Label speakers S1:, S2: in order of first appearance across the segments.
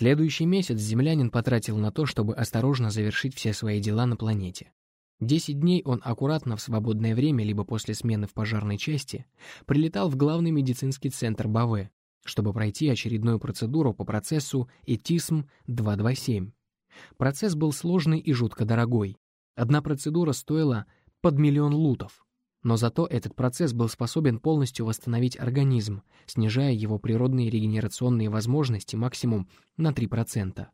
S1: Следующий месяц землянин потратил на то, чтобы осторожно завершить все свои дела на планете. Десять дней он аккуратно в свободное время, либо после смены в пожарной части, прилетал в главный медицинский центр Баве, чтобы пройти очередную процедуру по процессу ЭТИСМ-227. Процесс был сложный и жутко дорогой. Одна процедура стоила под миллион лутов. Но зато этот процесс был способен полностью восстановить организм, снижая его природные регенерационные возможности максимум на 3%.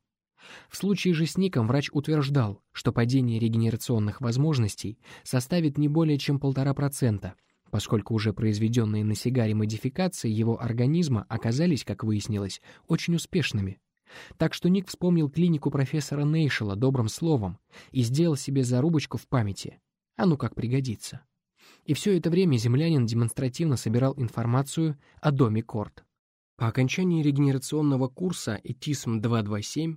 S1: В случае же с Ником врач утверждал, что падение регенерационных возможностей составит не более чем 1,5%, поскольку уже произведенные на сигаре модификации его организма оказались, как выяснилось, очень успешными. Так что Ник вспомнил клинику профессора Нейшела добрым словом и сделал себе зарубочку в памяти. А ну как пригодится. И все это время землянин демонстративно собирал информацию о доме Корт. По окончании регенерационного курса ЭТИСМ-227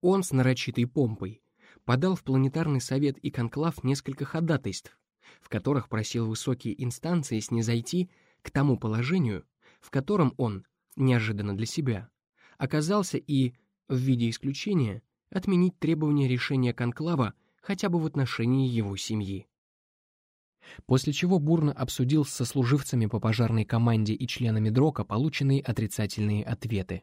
S1: он с нарочитой помпой подал в планетарный совет и конклав несколько ходатайств, в которых просил высокие инстанции снизойти к тому положению, в котором он, неожиданно для себя, оказался и, в виде исключения, отменить требования решения конклава хотя бы в отношении его семьи. После чего бурно обсудил с сослуживцами по пожарной команде и членами Дрока полученные отрицательные ответы.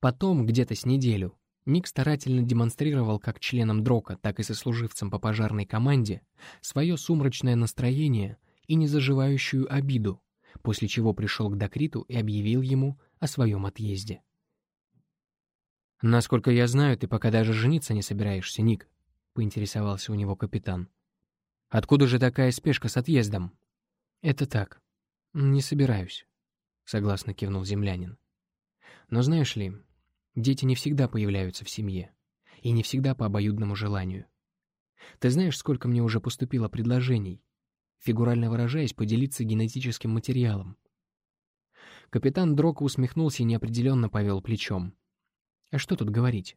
S1: Потом, где-то с неделю, Ник старательно демонстрировал как членам Дрока, так и сослуживцам по пожарной команде свое сумрачное настроение и незаживающую обиду, после чего пришел к Докриту и объявил ему о своем отъезде. «Насколько я знаю, ты пока даже жениться не собираешься, Ник», — поинтересовался у него капитан. «Откуда же такая спешка с отъездом?» «Это так. Не собираюсь», — согласно кивнул землянин. «Но знаешь ли, дети не всегда появляются в семье, и не всегда по обоюдному желанию. Ты знаешь, сколько мне уже поступило предложений, фигурально выражаясь, поделиться генетическим материалом?» Капитан Дрока усмехнулся и неопределенно повел плечом. А что тут говорить?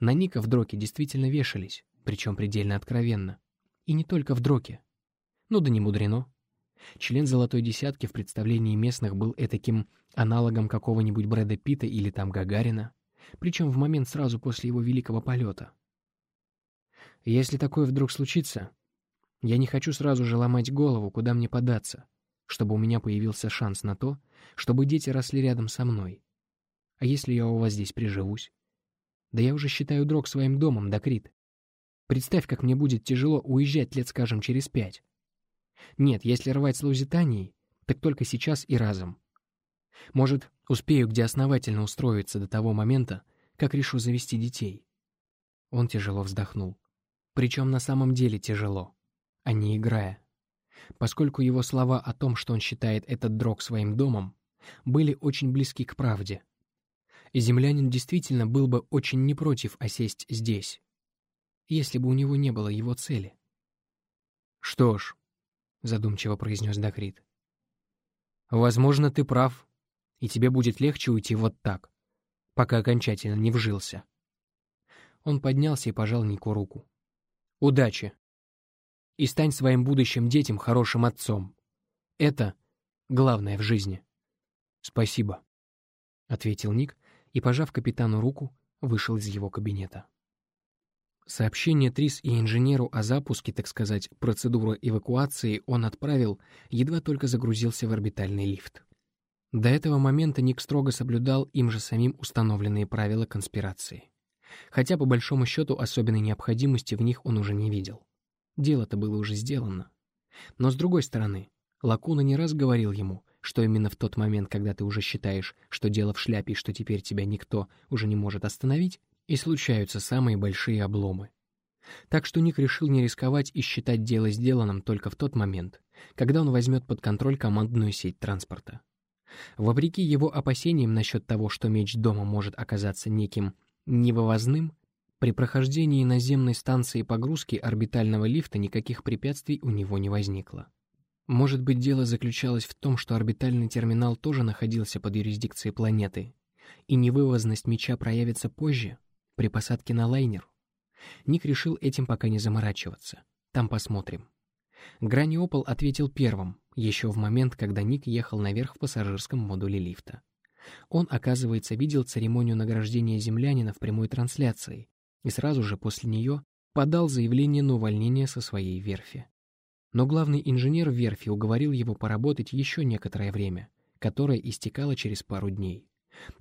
S1: На Ника в дроке действительно вешались, причем предельно откровенно. И не только в дроке. Ну да не мудрено. Член «Золотой десятки» в представлении местных был этаким аналогом какого-нибудь Брэда Питта или там Гагарина, причем в момент сразу после его великого полета. Если такое вдруг случится, я не хочу сразу же ломать голову, куда мне податься, чтобы у меня появился шанс на то, чтобы дети росли рядом со мной. А если я у вас здесь приживусь? Да я уже считаю дрог своим домом, Докрит. Представь, как мне будет тяжело уезжать лет, скажем, через пять. Нет, если рвать с Лузитанией, так только сейчас и разом. Может, успею где основательно устроиться до того момента, как решу завести детей. Он тяжело вздохнул. Причем на самом деле тяжело, а не играя. Поскольку его слова о том, что он считает этот дрог своим домом, были очень близки к правде и землянин действительно был бы очень не против осесть здесь, если бы у него не было его цели. «Что ж», — задумчиво произнес Дакрит, — «возможно, ты прав, и тебе будет легче уйти вот так, пока окончательно не вжился». Он поднялся и пожал Нику руку. «Удачи! И стань своим будущим детям хорошим отцом. Это главное в жизни. Спасибо», — ответил Ник, и, пожав капитану руку, вышел из его кабинета. Сообщение Трис и инженеру о запуске, так сказать, процедуры эвакуации он отправил, едва только загрузился в орбитальный лифт. До этого момента Ник строго соблюдал им же самим установленные правила конспирации. Хотя, по большому счету, особенной необходимости в них он уже не видел. Дело-то было уже сделано. Но, с другой стороны, Лакуна не раз говорил ему, что именно в тот момент, когда ты уже считаешь, что дело в шляпе и что теперь тебя никто уже не может остановить, и случаются самые большие обломы. Так что Ник решил не рисковать и считать дело сделанным только в тот момент, когда он возьмет под контроль командную сеть транспорта. Вопреки его опасениям насчет того, что меч дома может оказаться неким невывозным, при прохождении наземной станции погрузки орбитального лифта никаких препятствий у него не возникло. Может быть, дело заключалось в том, что орбитальный терминал тоже находился под юрисдикцией планеты, и невывозность меча проявится позже, при посадке на лайнер. Ник решил этим пока не заморачиваться. Там посмотрим. Граниопол ответил первым, еще в момент, когда Ник ехал наверх в пассажирском модуле лифта. Он, оказывается, видел церемонию награждения землянина в прямой трансляции и сразу же после нее подал заявление на увольнение со своей верфи. Но главный инженер верфи уговорил его поработать еще некоторое время, которое истекало через пару дней.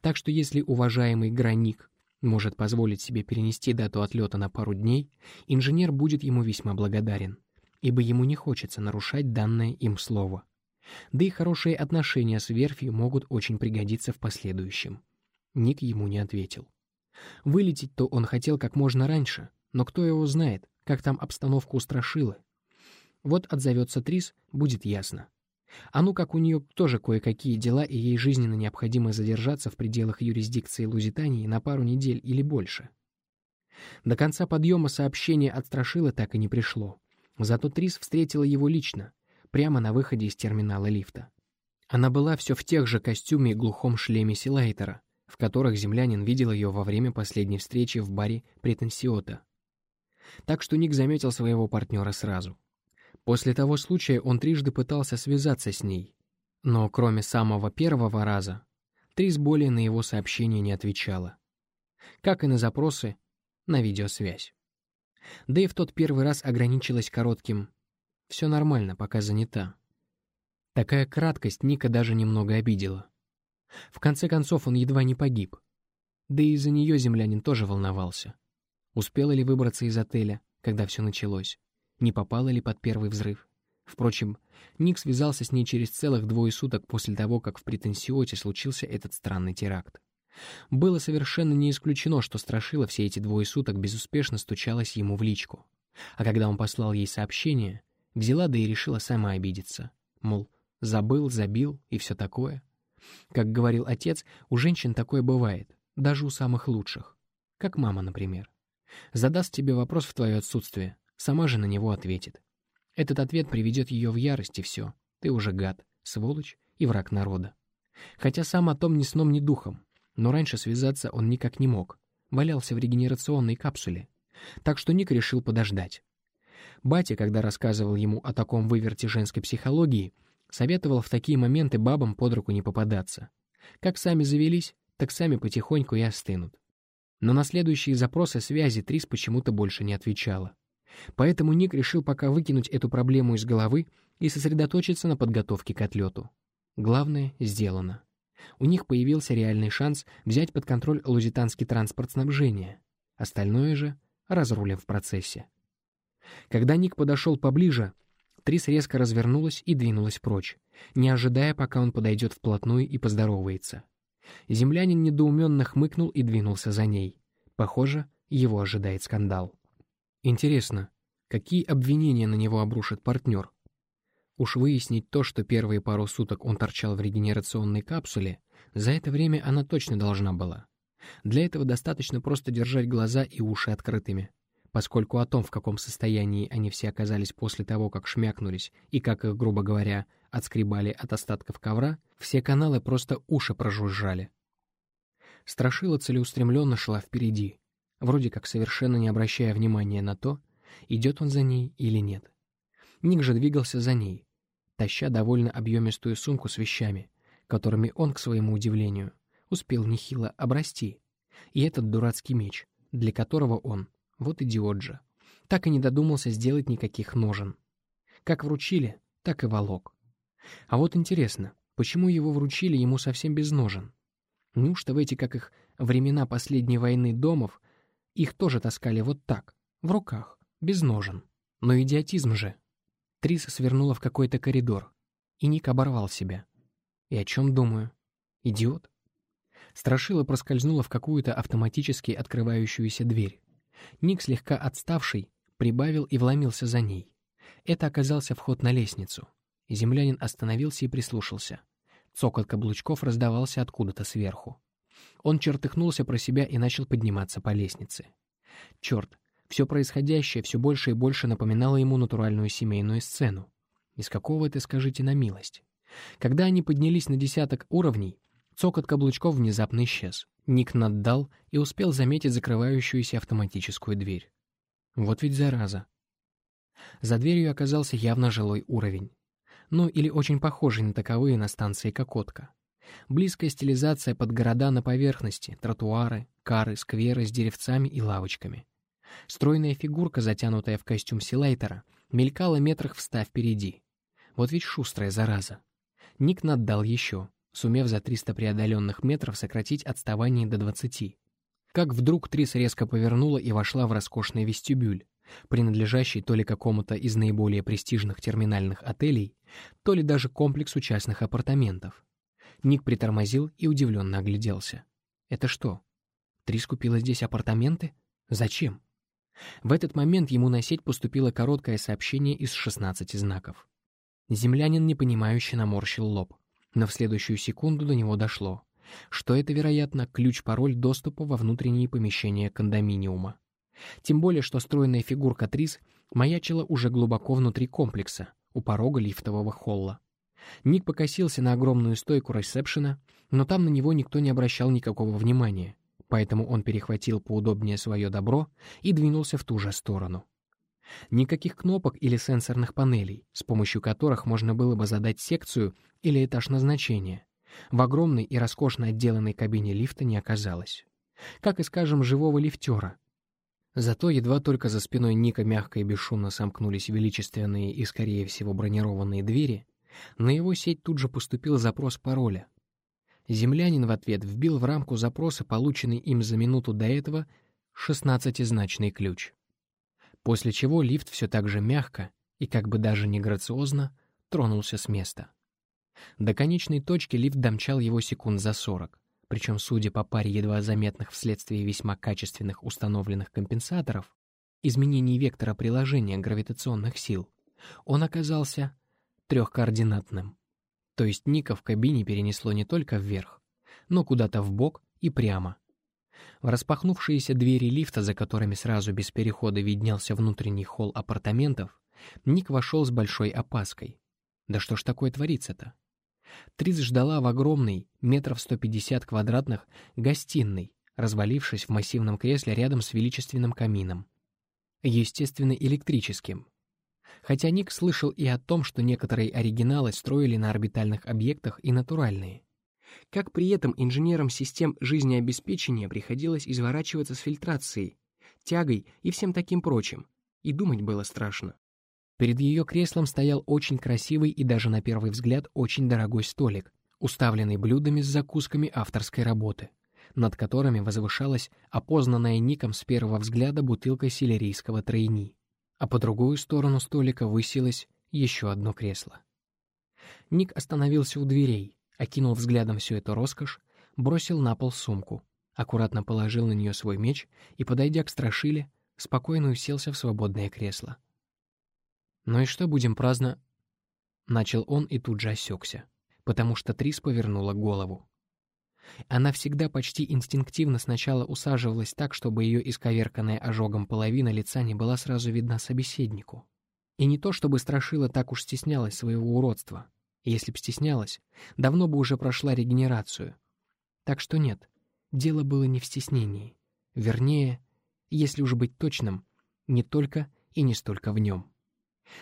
S1: Так что если уважаемый Граник может позволить себе перенести дату отлета на пару дней, инженер будет ему весьма благодарен, ибо ему не хочется нарушать данное им слово. Да и хорошие отношения с верфью могут очень пригодиться в последующем. Ник ему не ответил. Вылететь-то он хотел как можно раньше, но кто его знает, как там обстановка устрашила. Вот отзовется Трис, будет ясно. А ну как у нее тоже кое-какие дела, и ей жизненно необходимо задержаться в пределах юрисдикции Лузитании на пару недель или больше. До конца подъема сообщение от Страшила так и не пришло. Зато Трис встретила его лично, прямо на выходе из терминала лифта. Она была все в тех же костюме и глухом шлеме Силайтера, в которых землянин видел ее во время последней встречи в баре Претенсиота. Так что Ник заметил своего партнера сразу. После того случая он трижды пытался связаться с ней, но кроме самого первого раза, Трис более на его сообщения не отвечала. Как и на запросы на видеосвязь. Да и в тот первый раз ограничилась коротким «все нормально, пока занята». Такая краткость Ника даже немного обидела. В конце концов, он едва не погиб. Да и из-за нее землянин тоже волновался. Успела ли выбраться из отеля, когда все началось? Не попала ли под первый взрыв? Впрочем, Ник связался с ней через целых двое суток после того, как в претенсиоте случился этот странный теракт. Было совершенно не исключено, что Страшила все эти двое суток безуспешно стучалась ему в личку. А когда он послал ей сообщение, взяла да и решила сама обидеться. Мол, забыл, забил и все такое. Как говорил отец, у женщин такое бывает, даже у самых лучших. Как мама, например. Задаст тебе вопрос в твое отсутствие, сама же на него ответит. Этот ответ приведет ее в ярость, и все. Ты уже гад, сволочь и враг народа. Хотя сам о том ни сном, ни духом. Но раньше связаться он никак не мог. Валялся в регенерационной капсуле. Так что Ник решил подождать. Батя, когда рассказывал ему о таком выверте женской психологии, Советовал в такие моменты бабам под руку не попадаться. Как сами завелись, так сами потихоньку и остынут. Но на следующие запросы связи Трис почему-то больше не отвечала. Поэтому Ник решил пока выкинуть эту проблему из головы и сосредоточиться на подготовке к отлету. Главное — сделано. У них появился реальный шанс взять под контроль лузитанский транспорт снабжения. Остальное же разрулим в процессе. Когда Ник подошел поближе, Трис резко развернулась и двинулась прочь, не ожидая, пока он подойдет вплотную и поздоровается. Землянин недоуменно хмыкнул и двинулся за ней. Похоже, его ожидает скандал. Интересно, какие обвинения на него обрушит партнер? Уж выяснить то, что первые пару суток он торчал в регенерационной капсуле, за это время она точно должна была. Для этого достаточно просто держать глаза и уши открытыми поскольку о том, в каком состоянии они все оказались после того, как шмякнулись, и как их, грубо говоря, отскребали от остатков ковра, все каналы просто уши прожужжали. Страшила целеустремленно шла впереди, вроде как совершенно не обращая внимания на то, идет он за ней или нет. Ник же двигался за ней, таща довольно объемистую сумку с вещами, которыми он, к своему удивлению, успел нехило обрасти, и этот дурацкий меч, для которого он, вот идиот же. Так и не додумался сделать никаких ножен. Как вручили, так и волок. А вот интересно, почему его вручили ему совсем без ножен? Неужто в эти, как их, времена последней войны домов, их тоже таскали вот так, в руках, без ножен? Но идиотизм же. Триса свернула в какой-то коридор, и Ник оборвал себя. И о чем думаю? Идиот? Страшила проскользнула в какую-то автоматически открывающуюся дверь. Ник, слегка отставший, прибавил и вломился за ней. Это оказался вход на лестницу. Землянин остановился и прислушался. Цокот каблучков раздавался откуда-то сверху. Он чертыхнулся про себя и начал подниматься по лестнице. Черт, все происходящее все больше и больше напоминало ему натуральную семейную сцену. Из какого это, скажите на милость? Когда они поднялись на десяток уровней, цокот каблучков внезапно исчез. Ник наддал и успел заметить закрывающуюся автоматическую дверь. Вот ведь зараза. За дверью оказался явно жилой уровень. Ну или очень похожий на таковые на станции Кокотка. Близкая стилизация под города на поверхности, тротуары, кары, скверы с деревцами и лавочками. Стройная фигурка, затянутая в костюм Силайтера, мелькала метрах в ста впереди. Вот ведь шустрая зараза. Ник наддал еще, сумев за 300 преодоленных метров сократить отставание до 20. Как вдруг Трис резко повернула и вошла в роскошный вестибюль, принадлежащий то ли какому-то из наиболее престижных терминальных отелей, то ли даже комплексу частных апартаментов. Ник притормозил и удивленно огляделся. «Это что? Трис купила здесь апартаменты? Зачем?» В этот момент ему на сеть поступило короткое сообщение из 16 знаков. Землянин непонимающе наморщил лоб, но в следующую секунду до него дошло, что это, вероятно, ключ-пароль доступа во внутренние помещения кондоминиума. Тем более, что стройная фигурка Трис маячила уже глубоко внутри комплекса, у порога лифтового холла. Ник покосился на огромную стойку ресепшена, но там на него никто не обращал никакого внимания, поэтому он перехватил поудобнее свое добро и двинулся в ту же сторону. Никаких кнопок или сенсорных панелей, с помощью которых можно было бы задать секцию или этаж назначения, в огромной и роскошно отделанной кабине лифта не оказалось. Как и, скажем, живого лифтера. Зато едва только за спиной Ника мягко и бесшумно сомкнулись величественные и, скорее всего, бронированные двери, на его сеть тут же поступил запрос пароля. Землянин в ответ вбил в рамку запроса, полученный им за минуту до этого, шестнадцатизначный ключ. После чего лифт все так же мягко и как бы даже не грациозно тронулся с места. До конечной точки лифт домчал его секунд за сорок, причем, судя по паре едва заметных вследствие весьма качественных установленных компенсаторов, изменений вектора приложения гравитационных сил, он оказался трехкоординатным. То есть Ника в кабине перенесло не только вверх, но куда-то в бок и прямо. В распахнувшиеся двери лифта, за которыми сразу без перехода виднелся внутренний холл апартаментов, Ник вошел с большой опаской. Да что ж такое творится-то? Трис ждала в огромной, метров 150 квадратных, гостиной, развалившись в массивном кресле рядом с величественным камином. Естественно, электрическим. Хотя Ник слышал и о том, что некоторые оригиналы строили на орбитальных объектах и натуральные. Как при этом инженерам систем жизнеобеспечения приходилось изворачиваться с фильтрацией, тягой и всем таким прочим, и думать было страшно. Перед ее креслом стоял очень красивый и даже на первый взгляд очень дорогой столик, уставленный блюдами с закусками авторской работы, над которыми возвышалась опознанная Ником с первого взгляда бутылка селерийского тройни а по другую сторону столика высилось еще одно кресло. Ник остановился у дверей, окинул взглядом всю эту роскошь, бросил на пол сумку, аккуратно положил на нее свой меч и, подойдя к страшиле, спокойно уселся в свободное кресло. «Ну и что будем праздно?» Начал он и тут же осекся, потому что Трис повернула голову. Она всегда почти инстинктивно сначала усаживалась так, чтобы ее исковерканная ожогом половина лица не была сразу видна собеседнику. И не то, чтобы Страшила так уж стеснялась своего уродства. Если б стеснялась, давно бы уже прошла регенерацию. Так что нет, дело было не в стеснении. Вернее, если уж быть точным, не только и не столько в нем.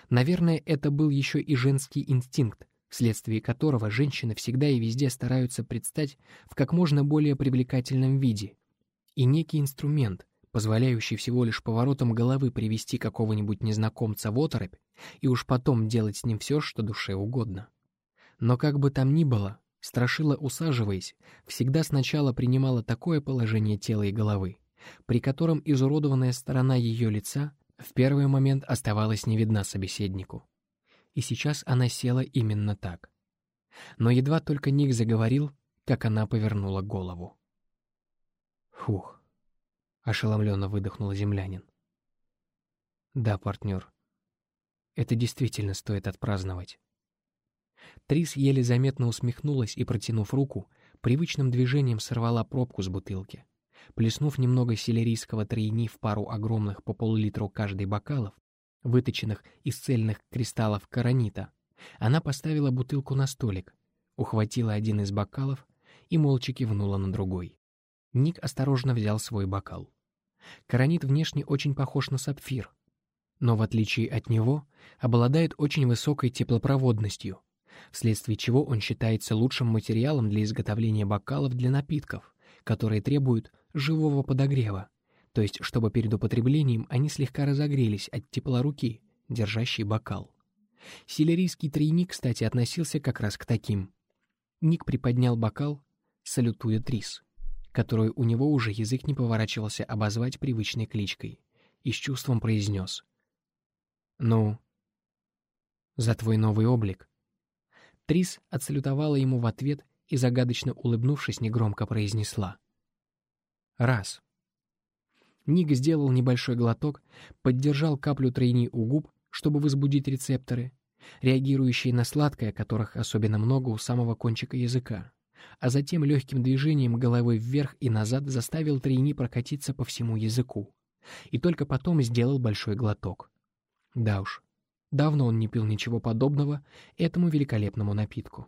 S1: Наверное, это был еще и женский инстинкт, вследствие которого женщины всегда и везде стараются предстать в как можно более привлекательном виде, и некий инструмент, позволяющий всего лишь поворотом головы привести какого-нибудь незнакомца в оторопь и уж потом делать с ним все, что душе угодно. Но как бы там ни было, Страшила, усаживаясь, всегда сначала принимала такое положение тела и головы, при котором изуродованная сторона ее лица в первый момент оставалась не видна собеседнику и сейчас она села именно так. Но едва только Ник заговорил, как она повернула голову. «Фух!» — ошеломленно выдохнул землянин. «Да, партнер, это действительно стоит отпраздновать». Трис еле заметно усмехнулась и, протянув руку, привычным движением сорвала пробку с бутылки. Плеснув немного селерийского тройни в пару огромных по пол-литру каждый бокалов, выточенных из цельных кристаллов каранита, она поставила бутылку на столик, ухватила один из бокалов и молча кивнула на другой. Ник осторожно взял свой бокал. Каранит внешне очень похож на сапфир. но в отличие от него обладает очень высокой теплопроводностью, вследствие чего он считается лучшим материалом для изготовления бокалов для напитков, которые требуют живого подогрева, то есть чтобы перед употреблением они слегка разогрелись от тепла руки, держащей бокал. Силерийский тройник, кстати, относился как раз к таким. Ник приподнял бокал, салютуя Трис, которую у него уже язык не поворачивался обозвать привычной кличкой, и с чувством произнес. «Ну, за твой новый облик». Трис отсалютовала ему в ответ и, загадочно улыбнувшись, негромко произнесла. «Раз». Ник сделал небольшой глоток, поддержал каплю тройни у губ, чтобы возбудить рецепторы, реагирующие на сладкое, которых особенно много у самого кончика языка, а затем легким движением головой вверх и назад заставил тройни прокатиться по всему языку. И только потом сделал большой глоток. Да уж, давно он не пил ничего подобного этому великолепному напитку.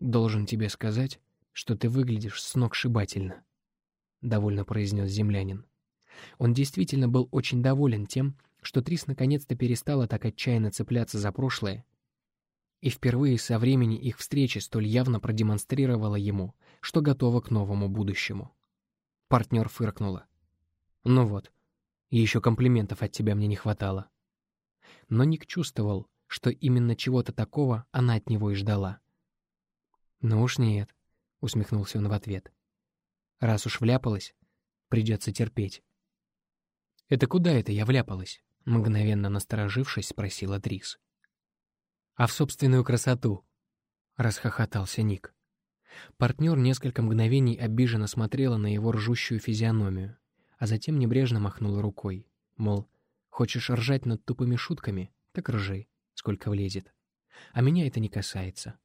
S1: «Должен тебе сказать, что ты выглядишь сногсшибательно», — довольно произнес землянин. Он действительно был очень доволен тем, что Трис наконец-то перестала так отчаянно цепляться за прошлое, и впервые со времени их встречи столь явно продемонстрировала ему, что готова к новому будущему. Партнер фыркнула. «Ну вот, еще комплиментов от тебя мне не хватало». Но Ник чувствовал, что именно чего-то такого она от него и ждала. «Ну уж нет», — усмехнулся он в ответ. «Раз уж вляпалась, придется терпеть». «Это куда это я вляпалась?» — мгновенно насторожившись, спросила Трис. «А в собственную красоту!» — расхохотался Ник. Партнер несколько мгновений обиженно смотрела на его ржущую физиономию, а затем небрежно махнула рукой, мол, хочешь ржать над тупыми шутками, так ржи, сколько влезет. А меня это не касается.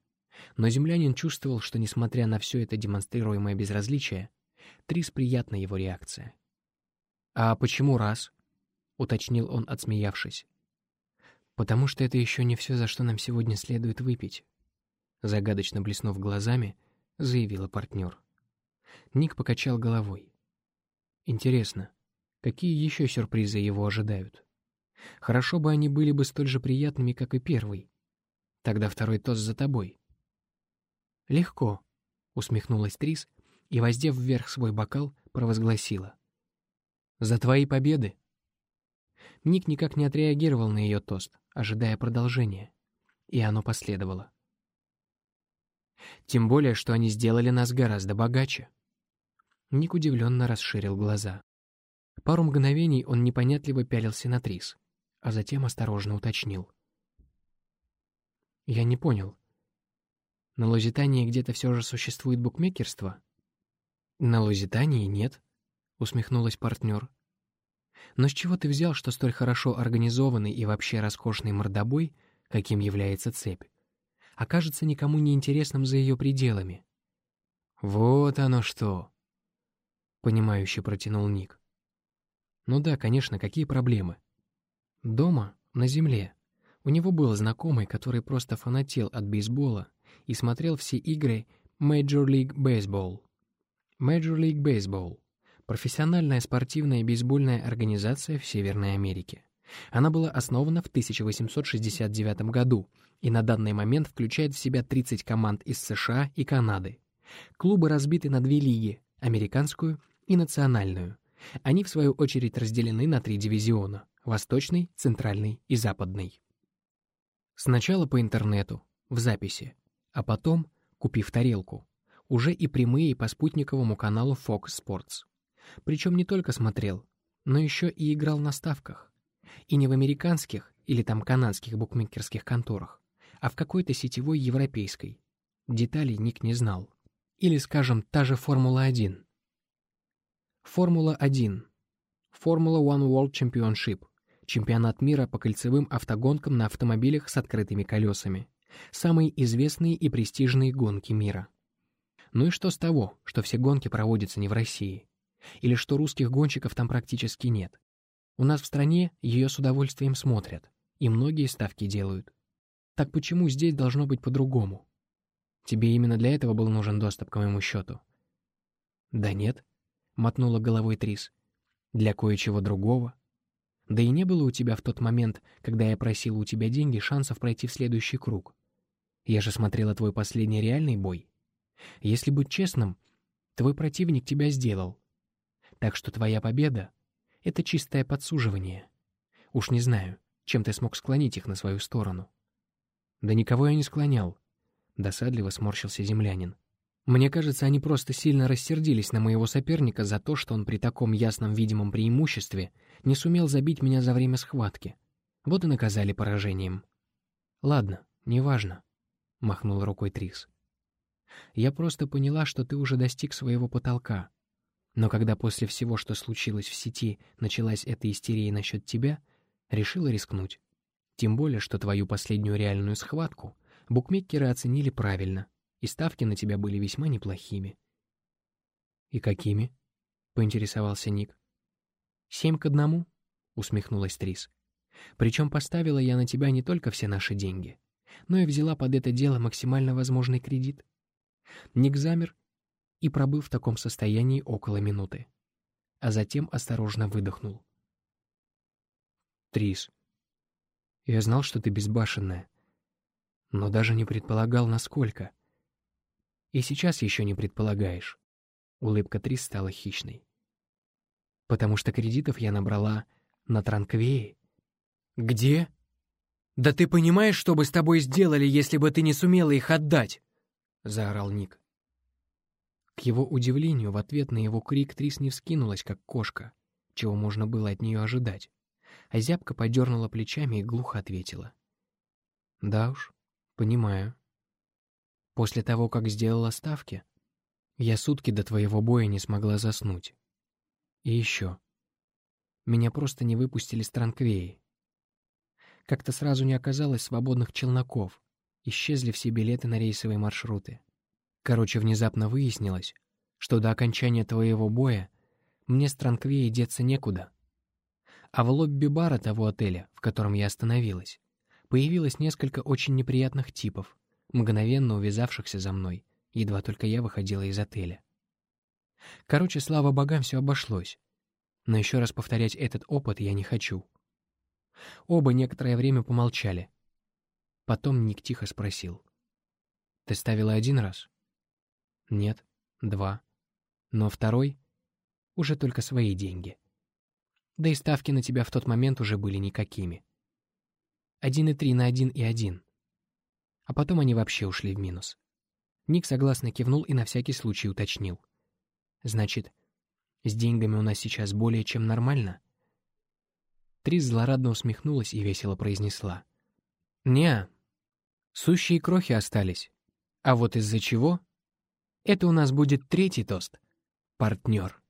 S1: Но землянин чувствовал, что, несмотря на все это демонстрируемое безразличие, Трис приятна его реакция. «А почему раз?» — уточнил он, отсмеявшись. «Потому что это еще не все, за что нам сегодня следует выпить», — загадочно блеснув глазами, заявила партнер. Ник покачал головой. «Интересно, какие еще сюрпризы его ожидают? Хорошо бы они были бы столь же приятными, как и первый. Тогда второй тост за тобой». «Легко», — усмехнулась Трис и, воздев вверх свой бокал, провозгласила. «За твои победы!» Ник никак не отреагировал на ее тост, ожидая продолжения. И оно последовало. Тем более, что они сделали нас гораздо богаче. Ник удивленно расширил глаза. Пару мгновений он непонятливо пялился на Трис, а затем осторожно уточнил. «Я не понял. На Лузитании где-то все же существует букмекерство?» «На Лузитании нет», — усмехнулась партнер. «Но с чего ты взял, что столь хорошо организованный и вообще роскошный мордобой, каким является цепь, окажется никому не интересным за ее пределами?» «Вот оно что!» — понимающе протянул Ник. «Ну да, конечно, какие проблемы?» Дома, на земле, у него был знакомый, который просто фанател от бейсбола и смотрел все игры Major League Baseball. Major League Baseball — профессиональная спортивная бейсбольная организация в Северной Америке. Она была основана в 1869 году и на данный момент включает в себя 30 команд из США и Канады. Клубы разбиты на две лиги — американскую и национальную. Они, в свою очередь, разделены на три дивизиона — восточный, центральный и западный. Сначала по интернету, в записи, а потом, купив тарелку, уже и прямые по спутниковому каналу Fox Sports. Причем не только смотрел, но еще и играл на ставках. И не в американских или там канадских букмекерских конторах, а в какой-то сетевой европейской. Деталей Ник не знал. Или, скажем, та же Формула-1. Формула-1. Формула One World Championship. Чемпионат мира по кольцевым автогонкам на автомобилях с открытыми колесами. Самые известные и престижные гонки мира. Ну и что с того, что все гонки проводятся не в России? Или что русских гонщиков там практически нет? У нас в стране ее с удовольствием смотрят, и многие ставки делают. Так почему здесь должно быть по-другому? Тебе именно для этого был нужен доступ к моему счету? Да нет, мотнула головой Трис. Для кое-чего другого. Да и не было у тебя в тот момент, когда я просила у тебя деньги, шансов пройти в следующий круг. Я же смотрела твой последний реальный бой. Если быть честным, твой противник тебя сделал. Так что твоя победа — это чистое подсуживание. Уж не знаю, чем ты смог склонить их на свою сторону. Да никого я не склонял. Досадливо сморщился землянин. Мне кажется, они просто сильно рассердились на моего соперника за то, что он при таком ясном видимом преимуществе не сумел забить меня за время схватки. Вот и наказали поражением. «Ладно, неважно», — махнул рукой Трис. «Я просто поняла, что ты уже достиг своего потолка. Но когда после всего, что случилось в сети, началась эта истерия насчет тебя, решила рискнуть. Тем более, что твою последнюю реальную схватку букмекеры оценили правильно — и ставки на тебя были весьма неплохими. «И какими?» — поинтересовался Ник. «Семь к одному», — усмехнулась Трис. «Причем поставила я на тебя не только все наши деньги, но и взяла под это дело максимально возможный кредит». Ник замер и пробыл в таком состоянии около минуты, а затем осторожно выдохнул. «Трис, я знал, что ты безбашенная, но даже не предполагал, насколько. И сейчас еще не предполагаешь. Улыбка Трис стала хищной. Потому что кредитов я набрала на Транквее. Где? Да ты понимаешь, что бы с тобой сделали, если бы ты не сумела их отдать? Заорал Ник. К его удивлению, в ответ на его крик Трис не вскинулась, как кошка, чего можно было от нее ожидать. А зябка подернула плечами и глухо ответила. «Да уж, понимаю. После того, как сделала ставки, я сутки до твоего боя не смогла заснуть. И еще. Меня просто не выпустили с Транквеи. Как-то сразу не оказалось свободных челноков. Исчезли все билеты на рейсовые маршруты. Короче, внезапно выяснилось, что до окончания твоего боя мне с Транквеей деться некуда. А в лобби бара того отеля, в котором я остановилась, появилось несколько очень неприятных типов, мгновенно увязавшихся за мной, едва только я выходила из отеля. Короче, слава богам, все обошлось. Но еще раз повторять этот опыт я не хочу. Оба некоторое время помолчали. Потом Ник тихо спросил. «Ты ставила один раз?» «Нет, два. Но второй — уже только свои деньги. Да и ставки на тебя в тот момент уже были никакими. Один и три на один и один а потом они вообще ушли в минус. Ник согласно кивнул и на всякий случай уточнил. «Значит, с деньгами у нас сейчас более чем нормально?» Трис злорадно усмехнулась и весело произнесла. «Не, сущие крохи остались. А вот из-за чего? Это у нас будет третий тост. Партнер».